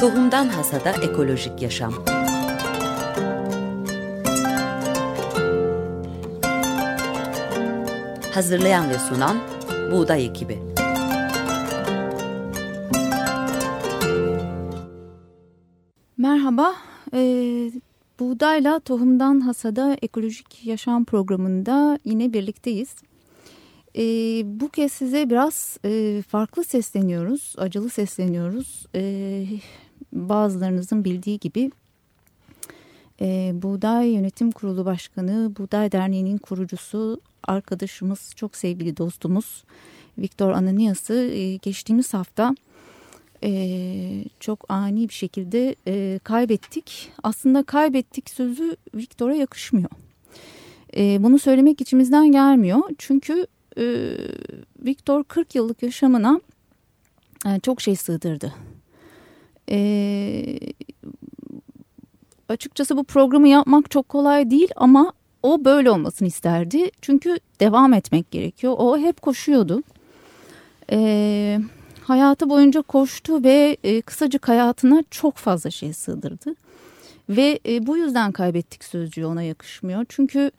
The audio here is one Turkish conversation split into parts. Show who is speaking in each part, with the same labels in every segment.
Speaker 1: Tohumdan Hasada Ekolojik Yaşam Hazırlayan ve sunan Buğday Ekibi
Speaker 2: Merhaba, ee, Buğdayla Tohumdan Hasada Ekolojik Yaşam programında yine birlikteyiz. E, bu kez size biraz e, farklı sesleniyoruz, acılı sesleniyoruz. E, bazılarınızın bildiği gibi e, Buğday Yönetim Kurulu Başkanı, Buğday Derneği'nin kurucusu, arkadaşımız, çok sevgili dostumuz Viktor Ananias'ı e, geçtiğimiz hafta e, çok ani bir şekilde e, kaybettik. Aslında kaybettik sözü Viktor'a yakışmıyor. E, bunu söylemek içimizden gelmiyor. Çünkü e, Viktor 40 yıllık yaşamına e, çok şey sığdırdı. E, açıkçası bu programı yapmak çok kolay değil ama o böyle olmasını isterdi. Çünkü devam etmek gerekiyor. O hep koşuyordu. E, hayatı boyunca koştu ve e, kısacık hayatına çok fazla şey sığdırdı. Ve e, bu yüzden kaybettik sözcüğü ona yakışmıyor. Çünkü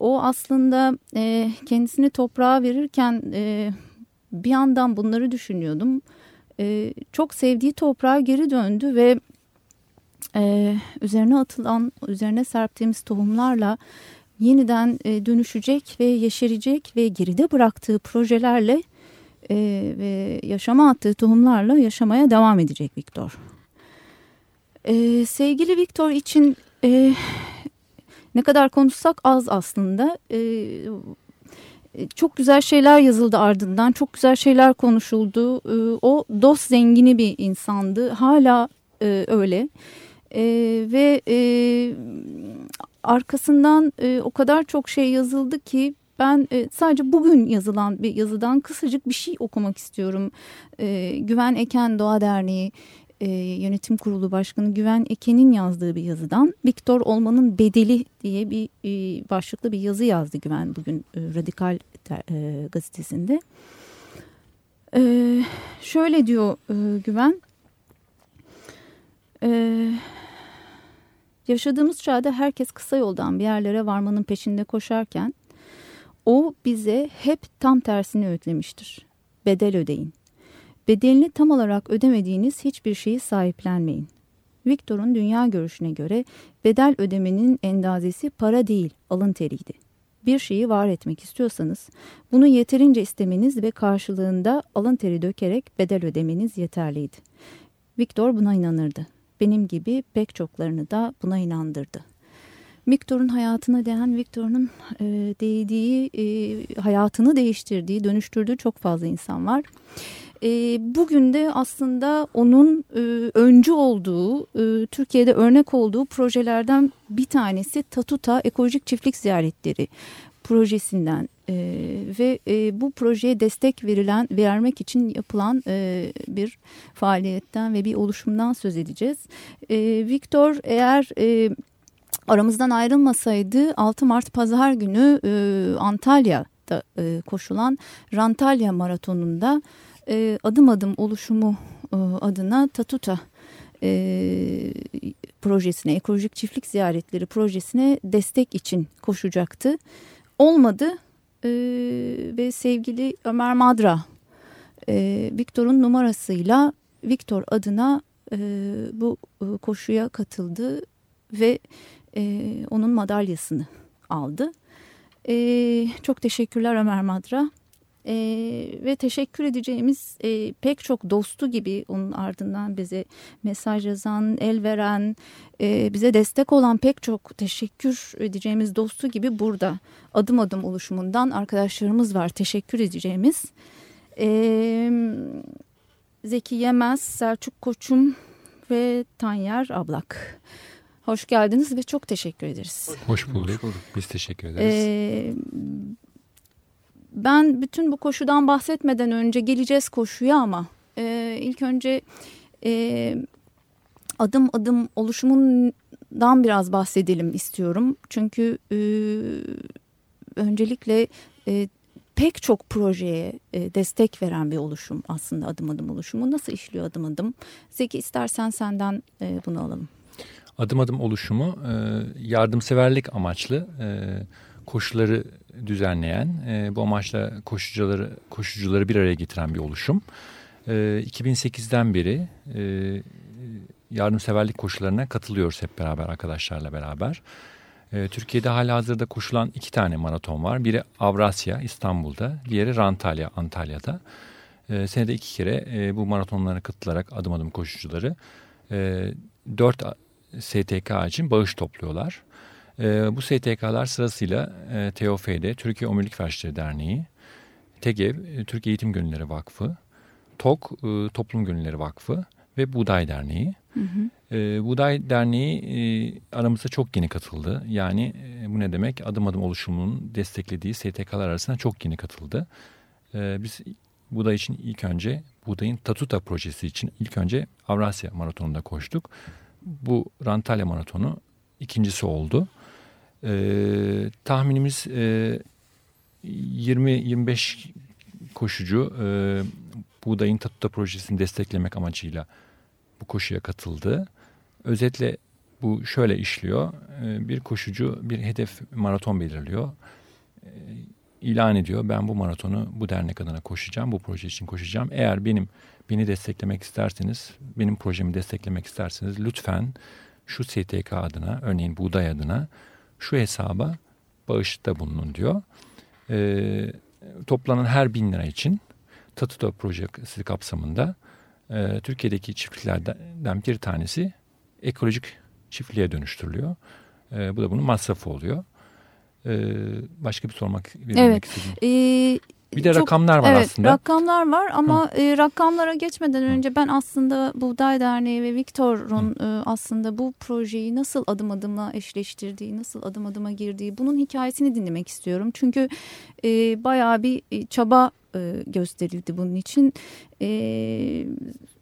Speaker 2: o aslında e, kendisini toprağa verirken e, bir yandan bunları düşünüyordum. E, çok sevdiği toprağa geri döndü ve e, üzerine atılan, üzerine serptiğimiz tohumlarla yeniden e, dönüşecek ve yeşerecek ve geride bıraktığı projelerle e, ve yaşama attığı tohumlarla yaşamaya devam edecek Viktor. E, sevgili Viktor için e, ne kadar konuşsak az aslında. E, çok güzel şeyler yazıldı ardından. Çok güzel şeyler konuşuldu. E, o dost zengini bir insandı. Hala e, öyle. E, ve e, arkasından e, o kadar çok şey yazıldı ki ben e, sadece bugün yazılan bir yazıdan kısacık bir şey okumak istiyorum. E, Güven Eken Doğa Derneği e, Yönetim Kurulu Başkanı Güven Eken'in yazdığı bir yazıdan Viktor olmanın bedeli diye bir e, başlıklı bir yazı yazdı Güven bugün e, Radikal e, gazetesinde. E, şöyle diyor e, Güven. E, yaşadığımız çağda herkes kısa yoldan bir yerlere varmanın peşinde koşarken o bize hep tam tersini öğütlemiştir. Bedel ödeyin. Bedelini tam olarak ödemediğiniz hiçbir şeyi sahiplenmeyin. Victor'un dünya görüşüne göre bedel ödemenin endazesi para değil, alın teriydi. Bir şeyi var etmek istiyorsanız bunu yeterince istemeniz ve karşılığında alın teri dökerek bedel ödemeniz yeterliydi. Victor buna inanırdı. Benim gibi pek çoklarını da buna inandırdı. Victor'un hayatına değen, Victor'un e, değdiği, e, hayatını değiştirdiği, dönüştürdüğü çok fazla insan var. E, bugün de aslında onun e, öncü olduğu, e, Türkiye'de örnek olduğu projelerden bir tanesi Tatuta Ekolojik Çiftlik Ziyaretleri projesinden e, ve e, bu projeye destek verilen vermek için yapılan e, bir faaliyetten ve bir oluşumdan söz edeceğiz. E, Victor eğer e, aramızdan ayrılmasaydı 6 Mart Pazar günü e, Antalya'da e, koşulan Rantalya Maratonu'nda e, adım adım oluşumu e, adına Tatuta e, projesine, ekolojik çiftlik ziyaretleri projesine destek için koşacaktı. Olmadı e, ve sevgili Ömer Madra e, Viktor'un numarasıyla Viktor adına e, bu e, koşuya katıldı ve e, onun madalyasını aldı. E, çok teşekkürler Ömer Madra. E, ve teşekkür edeceğimiz e, pek çok dostu gibi onun ardından bize mesaj yazan, el veren, e, bize destek olan pek çok teşekkür edeceğimiz dostu gibi burada adım adım oluşumundan arkadaşlarımız var teşekkür edeceğimiz. E, Zeki Yemez, Selçuk Koçum ve Tanyer Ablak. Hoş geldiniz ve çok teşekkür ederiz.
Speaker 3: Hoş bulduk. Hoş bulduk. Biz teşekkür ederiz. Ee,
Speaker 2: ben bütün bu koşudan bahsetmeden önce geleceğiz koşuya ama e, ilk önce e, adım adım oluşumundan biraz bahsedelim istiyorum. Çünkü e, öncelikle e, pek çok projeye e, destek veren bir oluşum aslında adım adım oluşumu. Nasıl işliyor adım adım? Zeki istersen senden e, bunu alalım.
Speaker 3: Adım adım oluşumu e, yardımseverlik amaçlı e, koşuları düzenleyen, e, bu amaçla koşucuları koşucuları bir araya getiren bir oluşum. E, 2008'den beri e, yardımseverlik koşularına katılıyoruz hep beraber arkadaşlarla beraber. E, Türkiye'de hala hazırda koşulan iki tane maraton var. Biri Avrasya İstanbul'da, diğeri Rantalya Antalya'da. E, senede iki kere e, bu maratonlara katılarak adım adım koşucuları e, 4 STK için bağış topluyorlar. E, bu STK'lar sırasıyla e, TOFD, Türkiye Omurilik Felçleri Derneği, TEGEV, e, Türkiye Eğitim Gönülleri Vakfı, TOK, e, Toplum Gönülleri Vakfı ve Buğday Derneği. Hı hı. E, Buğday Derneği e, aramıza çok yeni katıldı. Yani e, bu ne demek? Adım adım oluşumunun desteklediği STK'lar arasında çok yeni katıldı. E, biz Buğday için ilk önce Buğday'ın Tatuta projesi için ilk önce Avrasya Maratonu'nda koştuk. Bu Rantalya Maratonu ikincisi oldu. E, tahminimiz e, 20-25 koşucu e, Buğday'ın Tatuta projesini desteklemek amacıyla bu koşuya katıldı. Özetle bu şöyle işliyor. E, bir koşucu bir hedef maraton belirliyor. E, ilan ediyor. Ben bu maratonu bu dernek adına koşacağım. Bu proje için koşacağım. Eğer benim beni desteklemek isterseniz, benim projemi desteklemek isterseniz lütfen şu STK adına, örneğin buğday adına şu hesaba bağışta bulunun diyor. E, toplanan her bin lira için Tatuta projesi kapsamında e, Türkiye'deki çiftliklerden bir tanesi ekolojik çiftliğe dönüştürülüyor. E, bu da bunun masrafı oluyor. E, başka bir sormak
Speaker 2: evet. istediğim. Ee,
Speaker 3: bir de çok, rakamlar var
Speaker 2: evet,
Speaker 3: aslında.
Speaker 2: Rakamlar var ama e, rakamlara geçmeden önce ben aslında Buğday Derneği ve Viktor'un e, aslında bu projeyi nasıl adım adıma eşleştirdiği, nasıl adım adıma girdiği bunun hikayesini dinlemek istiyorum. Çünkü e, bayağı bir e, çaba e, gösterildi bunun için. E,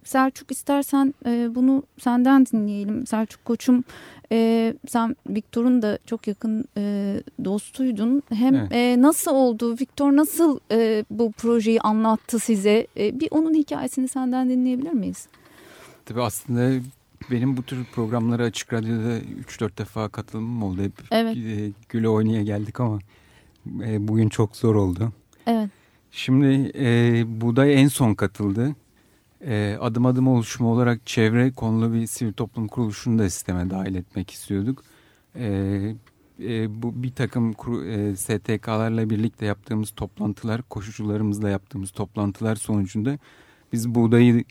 Speaker 2: Selçuk istersen e, bunu senden dinleyelim. Selçuk Koçum e, sen Viktor'un da çok yakın e, dostuydun. Hem evet. e, nasıl oldu, Viktor nasıl e, bu projeyi anlattı size? E, bir onun hikayesini senden dinleyebilir miyiz?
Speaker 4: Tabii aslında benim bu tür programlara Açık Radyo'da 3-4 defa katılımım oldu. Hep evet. güle oynaya geldik ama e, bugün çok zor oldu.
Speaker 2: Evet.
Speaker 4: Şimdi e, Buğday en son katıldı. E, adım adım oluşumu olarak çevre konulu bir sivil toplum kuruluşunu da sisteme dahil etmek istiyorduk. E, e, bu bir takım e, STK'larla birlikte yaptığımız toplantılar, koşucularımızla yaptığımız toplantılar sonucunda biz buğdayı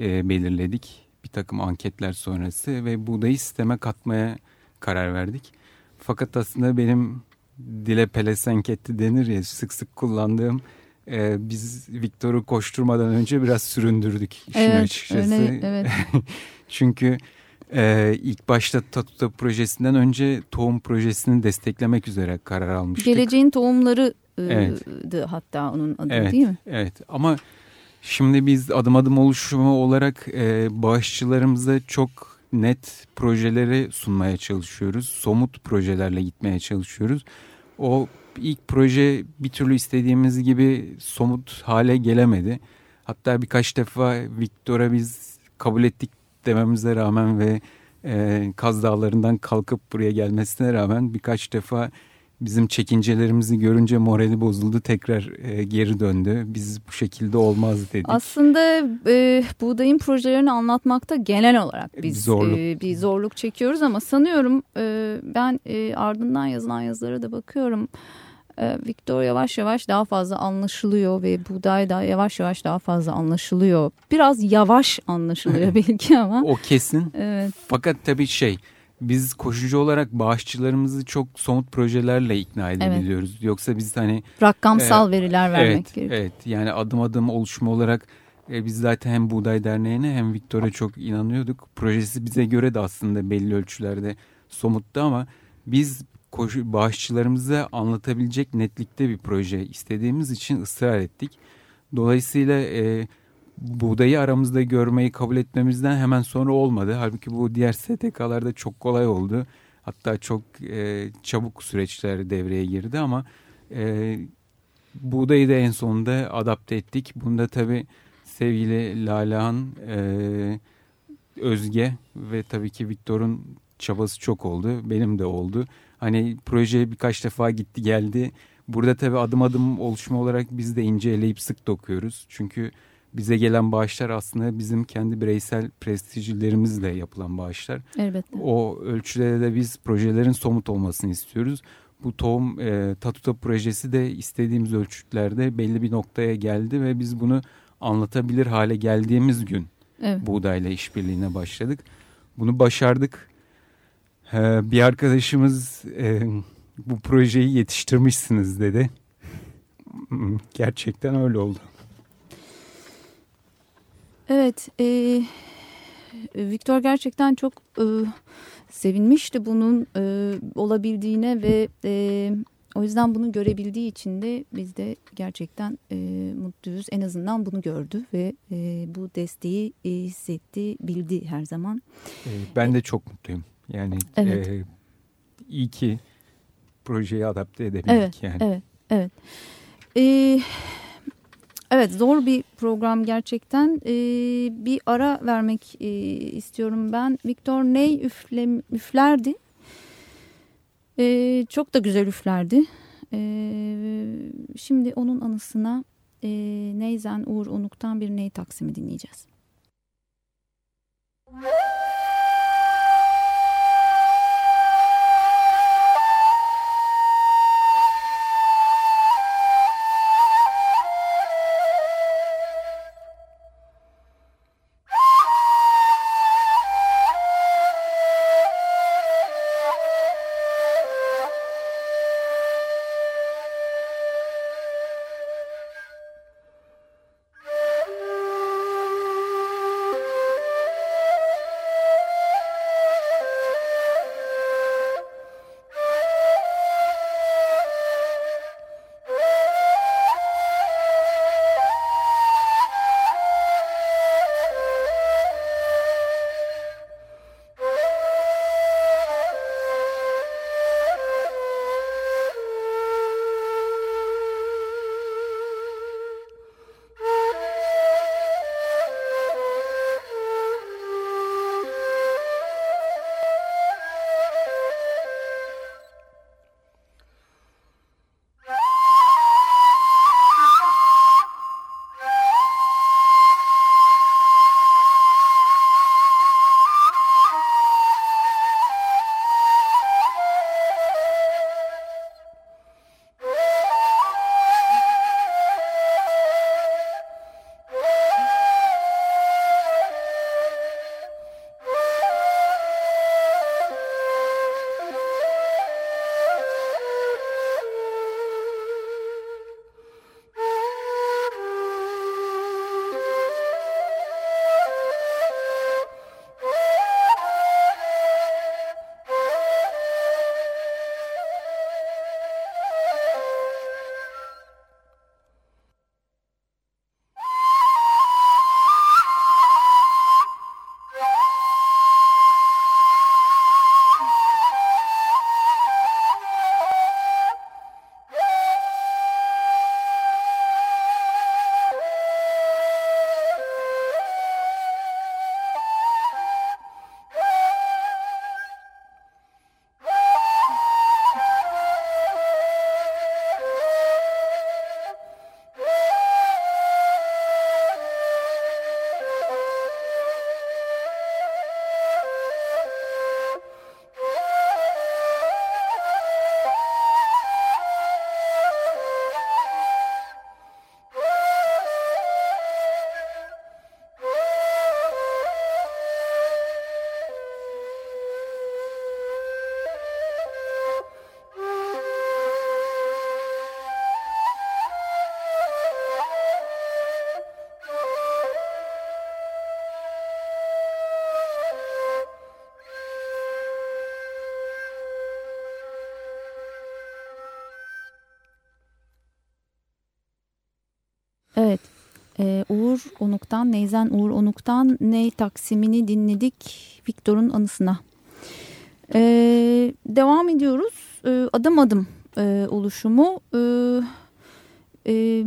Speaker 4: e, belirledik. Bir takım anketler sonrası ve buğdayı sisteme katmaya karar verdik. Fakat aslında benim dile pelesenketti denir ya sık sık kullandığım e, biz Viktor'u koşturmadan önce biraz süründürdük işin evet, açıkçası. Öyle, evet. Çünkü e, ilk başta Tatuta projesinden önce tohum projesini desteklemek üzere karar almıştık.
Speaker 2: Geleceğin tohumları e, evet. hatta onun adı
Speaker 4: evet,
Speaker 2: değil mi?
Speaker 4: Evet ama şimdi biz adım adım oluşumu olarak e, bağışçılarımıza çok net projeleri sunmaya çalışıyoruz. Somut projelerle gitmeye çalışıyoruz. O ilk proje bir türlü istediğimiz gibi somut hale gelemedi. Hatta birkaç defa Viktor'a biz kabul ettik dememize rağmen ve e, Kaz Dağları'ndan kalkıp buraya gelmesine rağmen birkaç defa bizim çekincelerimizi görünce morali bozuldu tekrar e, geri döndü. Biz bu şekilde olmaz dedik.
Speaker 2: Aslında e, buğdayın projelerini anlatmakta genel olarak biz zorluk. E, bir zorluk çekiyoruz ama sanıyorum e, ben e, ardından yazılan yazılara da bakıyorum. E, Victor yavaş yavaş daha fazla anlaşılıyor ve buğday da yavaş yavaş daha fazla anlaşılıyor. Biraz yavaş anlaşılıyor belki ama.
Speaker 4: o kesin. Evet. Fakat tabii şey biz koşucu olarak bağışçılarımızı çok somut projelerle ikna edebiliyoruz. Evet. Yoksa biz hani
Speaker 2: rakamsal e, veriler vermek
Speaker 4: evet, gerekiyor. Evet yani adım adım oluşma olarak e, biz zaten hem Buğday Derneği'ne hem Viktor'a çok inanıyorduk. Projesi bize göre de aslında belli ölçülerde somuttu ama biz koşu, bağışçılarımıza anlatabilecek netlikte bir proje istediğimiz için ısrar ettik. Dolayısıyla e, buğdayı aramızda görmeyi kabul etmemizden hemen sonra olmadı. Halbuki bu diğer STK'larda çok kolay oldu. Hatta çok e, çabuk süreçler devreye girdi ama e, buğdayı da en sonunda adapte ettik. Bunda tabii sevgili Lalahan, e, Özge ve tabii ki Viktor'un çabası çok oldu. Benim de oldu. Hani proje birkaç defa gitti geldi. Burada tabii adım adım oluşma olarak biz de inceleyip sık dokuyoruz. Çünkü bize gelen bağışlar aslında bizim kendi bireysel prestijlerimizle yapılan bağışlar.
Speaker 2: Elbette.
Speaker 4: O ölçüde de biz projelerin somut olmasını istiyoruz. Bu tohum e, Tatuta projesi de istediğimiz ölçütlerde belli bir noktaya geldi ve biz bunu anlatabilir hale geldiğimiz gün evet. buğdayla işbirliğine başladık. Bunu başardık. Ee, bir arkadaşımız e, bu projeyi yetiştirmişsiniz dedi. Gerçekten öyle oldu.
Speaker 2: Evet, e, Viktor gerçekten çok e, sevinmişti bunun e, olabildiğine ve e, o yüzden bunu görebildiği için de biz de gerçekten e, mutluyuz. En azından bunu gördü ve e, bu desteği e, hissetti, bildi her zaman.
Speaker 4: Ben de çok mutluyum. Yani evet. e, iyi ki projeyi adapte edebildik
Speaker 2: evet,
Speaker 4: yani.
Speaker 2: Evet, evet. Ee, evet zor bir program gerçekten. Ee, bir ara vermek e, istiyorum ben. Victor Ney üfle, üflerdi. Ee, çok da güzel üflerdi. Ee, şimdi onun anısına e, Neyzen Uğur Onuk'tan bir Ney Taksimi dinleyeceğiz. Ee, Uğur Onuk'tan, Neyzen Uğur Onuk'tan Ney Taksimini dinledik Viktor'un anısına. Ee, devam ediyoruz. Ee, adım adım e, oluşumu. E, E,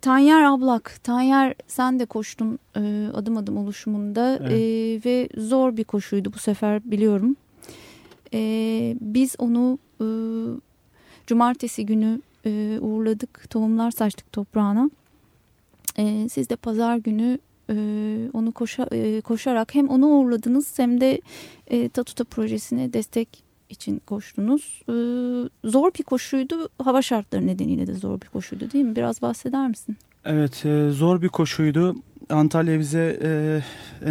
Speaker 2: Tanyer Ablak, Tanyer sen de koştun e, adım adım oluşumunda evet. e, ve zor bir koşuydu bu sefer biliyorum. E, biz onu e, cumartesi günü e, uğurladık, tohumlar saçtık toprağına. E, siz de pazar günü e, onu koşa, e, koşarak hem onu uğurladınız hem de e, Tatuta projesine destek için koştunuz. E, zor bir koşuydu, hava şartları nedeniyle de zor bir koşuydu değil mi? Biraz bahseder misin?
Speaker 5: Evet, e, zor bir koşuydu. Antalya bize e,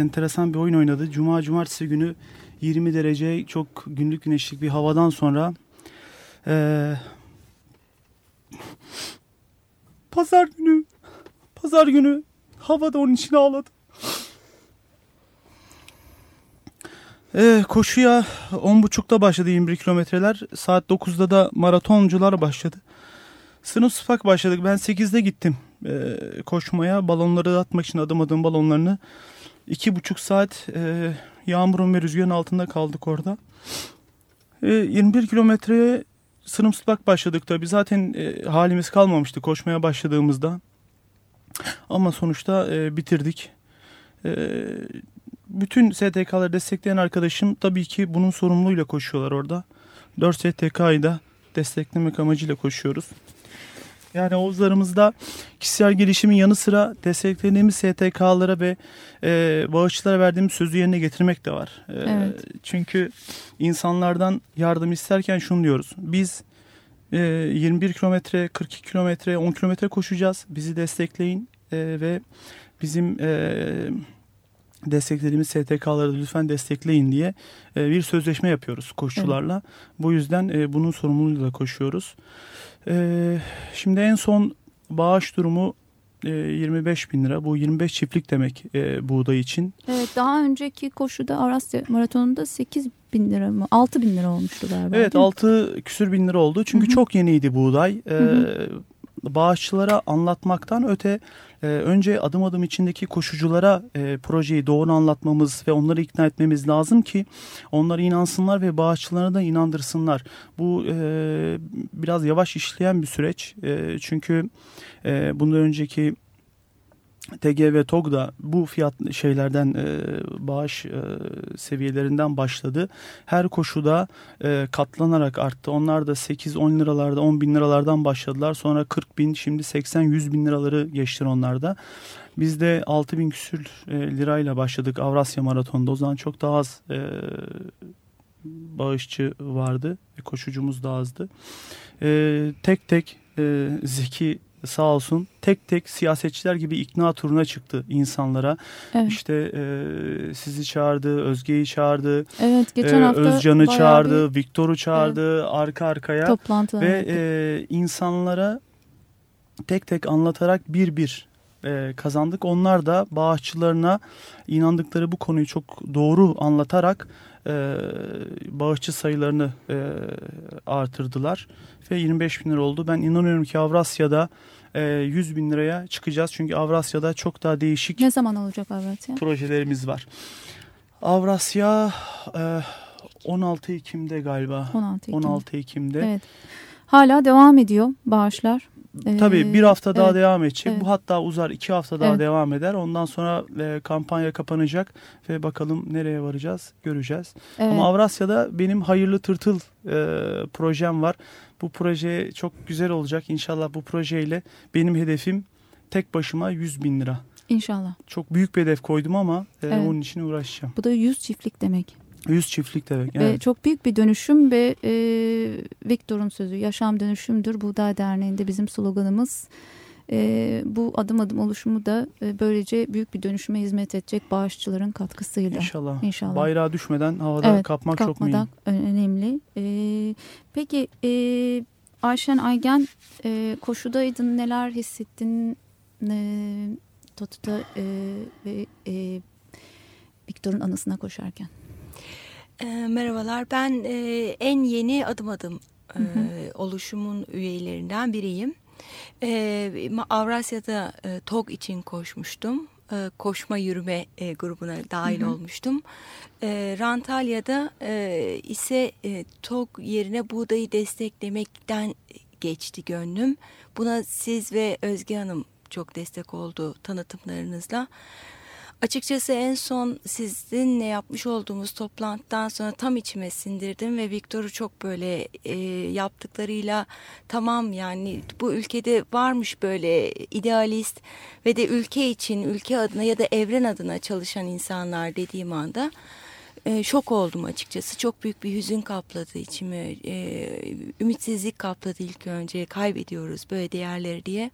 Speaker 5: enteresan bir oyun oynadı. Cuma, cumartesi günü 20 derece çok günlük güneşlik bir havadan sonra e, pazar günü pazar günü havada onun için ağladı. Ee, koşuya 10.30'da başladı 21 kilometreler. Saat 9'da da maratoncular başladı. Sınıf sıfak başladık. Ben 8'de gittim e, koşmaya. Balonları atmak için adım adım balonlarını. 2,5 saat e, yağmurun ve rüzgarın altında kaldık orada. E, 21 kilometreye sınıfsızlık başladık tabi. Zaten e, halimiz kalmamıştı koşmaya başladığımızda. Ama sonuçta e, bitirdik. E, bütün STK'ları destekleyen arkadaşım tabii ki bunun sorumluluğuyla koşuyorlar orada. 4 STK'yı da desteklemek amacıyla koşuyoruz. Yani Oğuzlarımızda kişisel gelişimin yanı sıra desteklediğimiz STK'lara ve e, bağışçılara verdiğimiz sözü yerine getirmek de var. E, evet. Çünkü insanlardan yardım isterken şunu diyoruz. Biz 21 kilometre, 42 kilometre, 10 kilometre koşacağız. Bizi destekleyin e, ve bizim e, desteklediğimiz STK'ları lütfen destekleyin diye bir sözleşme yapıyoruz koşucularla. Evet. Bu yüzden bunun sorumluluğuyla koşuyoruz. Şimdi en son bağış durumu 25 bin lira. Bu 25 çiftlik demek buğday için.
Speaker 2: Evet daha önceki koşuda Arasya Maratonu'nda 8 bin lira mı? 6 bin lira olmuştu galiba.
Speaker 5: Evet 6 küsür bin lira oldu. Çünkü Hı -hı. çok yeniydi buğday. Hı -hı. E, bağışçılara anlatmaktan öte e, önce adım adım içindeki koşuculara e, projeyi doğru anlatmamız ve onları ikna etmemiz lazım ki onlar inansınlar ve bağışçılarına da inandırsınlar. Bu e, biraz yavaş işleyen bir süreç. E, çünkü e, bundan önceki TG ve TOG da bu fiyat şeylerden e, bağış e, seviyelerinden başladı. Her koşuda e, katlanarak arttı. Onlar da 8-10 liralarda 10 bin liralardan başladılar. Sonra 40 bin şimdi 80-100 bin liraları geçti onlarda. Biz de 6 bin küsür e, lirayla başladık Avrasya Maratonu'nda. O zaman çok daha az e, bağışçı vardı koşucumuz da azdı. E, tek tek e, Zeki sağ olsun tek tek siyasetçiler gibi ikna turuna çıktı insanlara. Evet. İşte e, sizi çağırdı, Özge'yi çağırdı.
Speaker 2: Evet, geçen e, hafta
Speaker 5: Özcan'ı çağırdı, bir... Viktor'u çağırdı evet. arka arkaya.
Speaker 2: Toplantılar.
Speaker 5: Ve e, insanlara tek tek anlatarak bir bir e, kazandık. Onlar da bağışçılarına inandıkları bu konuyu çok doğru anlatarak e, bağışçı sayılarını e, artırdılar ve 25 bin lira oldu. Ben inanıyorum ki Avrasya'da e, 100 bin liraya çıkacağız. Çünkü Avrasya'da çok daha değişik
Speaker 2: ne zaman olacak Avrasya?
Speaker 5: projelerimiz var. Avrasya e, 16 Ekim'de galiba.
Speaker 2: 16 Ekim.
Speaker 5: 16 Ekim'de.
Speaker 2: Evet. Hala devam ediyor bağışlar.
Speaker 5: Tabii bir hafta daha evet, devam edecek. Evet. Bu hatta uzar iki hafta daha evet. devam eder. Ondan sonra e, kampanya kapanacak ve bakalım nereye varacağız göreceğiz. Evet. Ama Avrasya'da benim hayırlı tırtıl e, projem var. Bu proje çok güzel olacak. İnşallah bu projeyle benim hedefim tek başıma 100 bin lira.
Speaker 2: İnşallah.
Speaker 5: Çok büyük bir hedef koydum ama e, evet. onun için uğraşacağım.
Speaker 2: Bu da 100 çiftlik demek.
Speaker 5: 100 çiftlik demek.
Speaker 2: Evet. Ve çok büyük bir dönüşüm ve e, Viktor'un sözü yaşam dönüşümdür. Buğday Derneği'nde bizim sloganımız. E, bu adım adım oluşumu da e, böylece büyük bir dönüşüme hizmet edecek bağışçıların katkısıyla.
Speaker 5: İnşallah. İnşallah. Bayrağı düşmeden havada evet, kapmak çok mühim.
Speaker 2: önemli. E, peki e, Ayşen Aygen e, koşudaydın neler hissettin e, Totu'da e, ve e, Viktor'un anısına koşarken?
Speaker 6: E, merhabalar ben e, en yeni adım adım e, oluşumun üyelerinden biriyim. E, Avrasya'da e, TOG için koşmuştum. E, koşma yürüme e, grubuna dahil hı hı. olmuştum. E, Rantalya'da e, ise e, TOG yerine buğdayı desteklemekten geçti gönlüm. Buna siz ve Özge Hanım çok destek oldu tanıtımlarınızla. Açıkçası en son sizinle yapmış olduğumuz toplantıdan sonra tam içime sindirdim ve Viktor'u çok böyle e, yaptıklarıyla tamam yani bu ülkede varmış böyle idealist ve de ülke için, ülke adına ya da evren adına çalışan insanlar dediğim anda e, şok oldum açıkçası. Çok büyük bir hüzün kapladı içimi, e, ümitsizlik kapladı ilk önce kaybediyoruz böyle değerleri diye.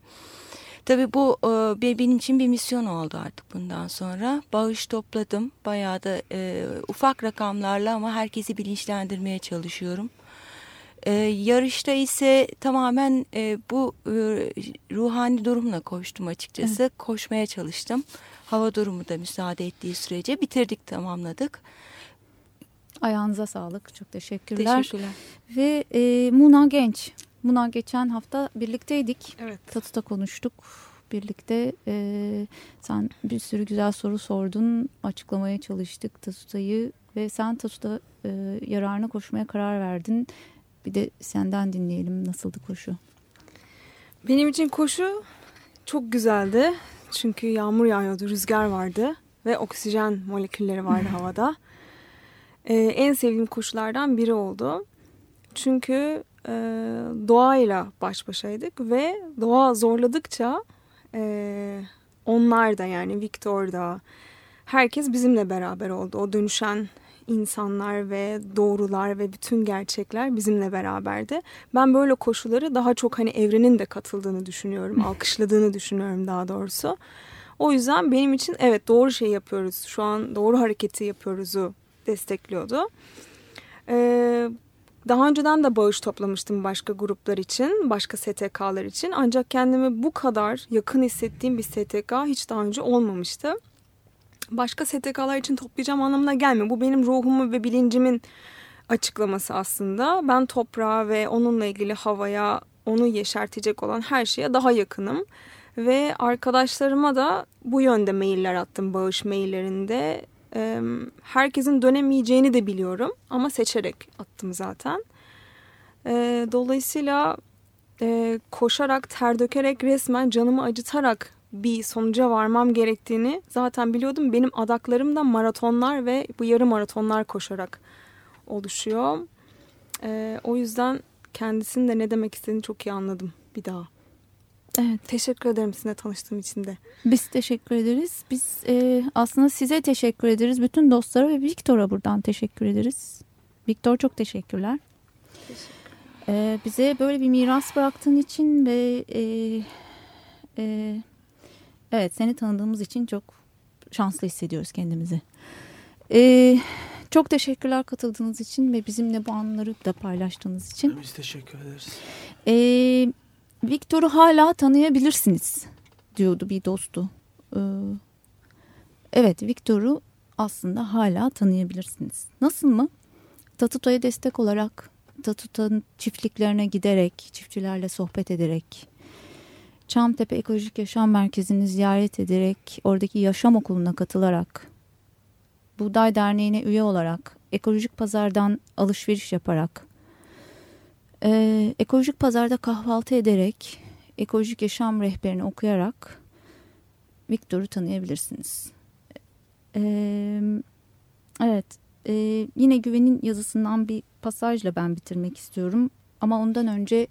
Speaker 6: Tabii bu e, benim için bir misyon oldu artık bundan sonra. Bağış topladım. Bayağı da e, ufak rakamlarla ama herkesi bilinçlendirmeye çalışıyorum. E, yarışta ise tamamen e, bu e, ruhani durumla koştum açıkçası. Evet. Koşmaya çalıştım. Hava durumu da müsaade ettiği sürece bitirdik, tamamladık.
Speaker 2: Ayağınıza sağlık. Çok teşekkürler. Teşekkürler. Ve e, Muna Genç Muna geçen hafta birlikteydik. Evet. Tatu'da konuştuk birlikte. E, sen bir sürü güzel soru sordun. Açıklamaya çalıştık Tatuta'yı ve sen Tatu'da e, yararına koşmaya karar verdin. Bir de senden dinleyelim nasıldı koşu?
Speaker 7: Benim için koşu çok güzeldi. Çünkü yağmur yağıyordu, rüzgar vardı ve oksijen molekülleri vardı havada. Ee, en sevdiğim koşulardan biri oldu. Çünkü e, doğayla baş başaydık ve doğa zorladıkça e, onlar da yani Victor da herkes bizimle beraber oldu. O dönüşen insanlar ve doğrular ve bütün gerçekler bizimle beraberdi. Ben böyle koşulları daha çok hani evrenin de katıldığını düşünüyorum, alkışladığını düşünüyorum daha doğrusu. O yüzden benim için evet doğru şey yapıyoruz, şu an doğru hareketi yapıyoruzu destekliyordu. Ee, daha önceden de bağış toplamıştım başka gruplar için, başka STK'lar için. Ancak kendimi bu kadar yakın hissettiğim bir STK hiç daha önce olmamıştı. Başka STK'lar için toplayacağım anlamına gelmiyor. Bu benim ruhumu ve bilincimin açıklaması aslında. Ben toprağa ve onunla ilgili havaya, onu yeşertecek olan her şeye daha yakınım. Ve arkadaşlarıma da bu yönde mailler attım bağış maillerinde herkesin dönemeyeceğini de biliyorum ama seçerek attım zaten. Dolayısıyla koşarak, ter dökerek resmen canımı acıtarak bir sonuca varmam gerektiğini zaten biliyordum. Benim adaklarım da maratonlar ve bu yarı maratonlar koşarak oluşuyor. O yüzden kendisinin de ne demek istediğini çok iyi anladım bir daha. Evet. Teşekkür ederim sizinle tanıştığım için de.
Speaker 2: Biz teşekkür ederiz. Biz e, aslında size teşekkür ederiz. Bütün dostlara ve Viktor'a buradan teşekkür ederiz. Viktor çok teşekkürler. E, bize böyle bir miras bıraktığın için ve e, e, evet seni tanıdığımız için çok şanslı hissediyoruz kendimizi. E, çok teşekkürler katıldığınız için ve bizimle bu anları da paylaştığınız için.
Speaker 5: Biz teşekkür ederiz.
Speaker 2: Evet. Victor'u hala tanıyabilirsiniz diyordu bir dostu. Ee, evet Victor'u aslında hala tanıyabilirsiniz. Nasıl mı? Tatuta'ya destek olarak Tatuta'nın çiftliklerine giderek, çiftçilerle sohbet ederek, Çamtepe Ekolojik Yaşam Merkezi'ni ziyaret ederek, oradaki yaşam okuluna katılarak, Buğday Derneği'ne üye olarak, ekolojik pazardan alışveriş yaparak, ee, ekolojik pazarda kahvaltı ederek, ekolojik yaşam rehberini okuyarak Victor'u tanıyabilirsiniz. Ee, evet, e, yine Güven'in yazısından bir pasajla ben bitirmek istiyorum. Ama ondan önce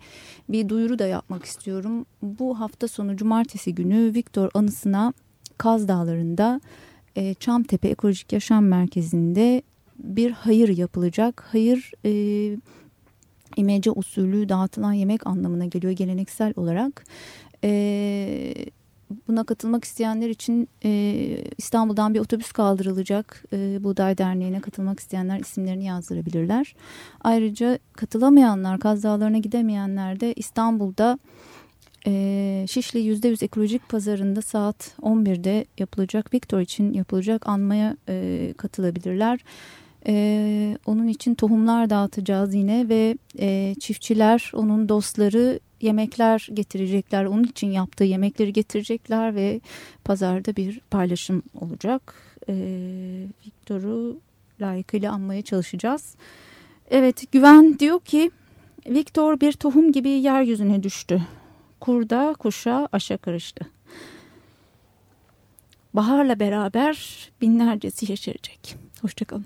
Speaker 2: bir duyuru da yapmak istiyorum. Bu hafta sonu cumartesi günü Victor anısına Kaz Dağları'nda e, Çamtepe Ekolojik Yaşam Merkezi'nde bir hayır yapılacak. Hayır e, imece usulü dağıtılan yemek anlamına geliyor geleneksel olarak. E, buna katılmak isteyenler için e, İstanbul'dan bir otobüs kaldırılacak. E, Buğday Derneği'ne katılmak isteyenler isimlerini yazdırabilirler. Ayrıca katılamayanlar, Kaz Dağları'na gidemeyenler de İstanbul'da e, Şişli %100 ekolojik pazarında saat 11'de yapılacak Victor için yapılacak anmaya e, katılabilirler. Ee, onun için tohumlar dağıtacağız yine ve e, çiftçiler, onun dostları yemekler getirecekler. Onun için yaptığı yemekleri getirecekler ve pazarda bir paylaşım olacak. Ee, Victor'u layıkıyla anmaya çalışacağız. Evet Güven diyor ki Victor bir tohum gibi yeryüzüne düştü. Kurda kuşa aşa karıştı. Baharla beraber binlercesi yeşerecek. Hoşçakalın.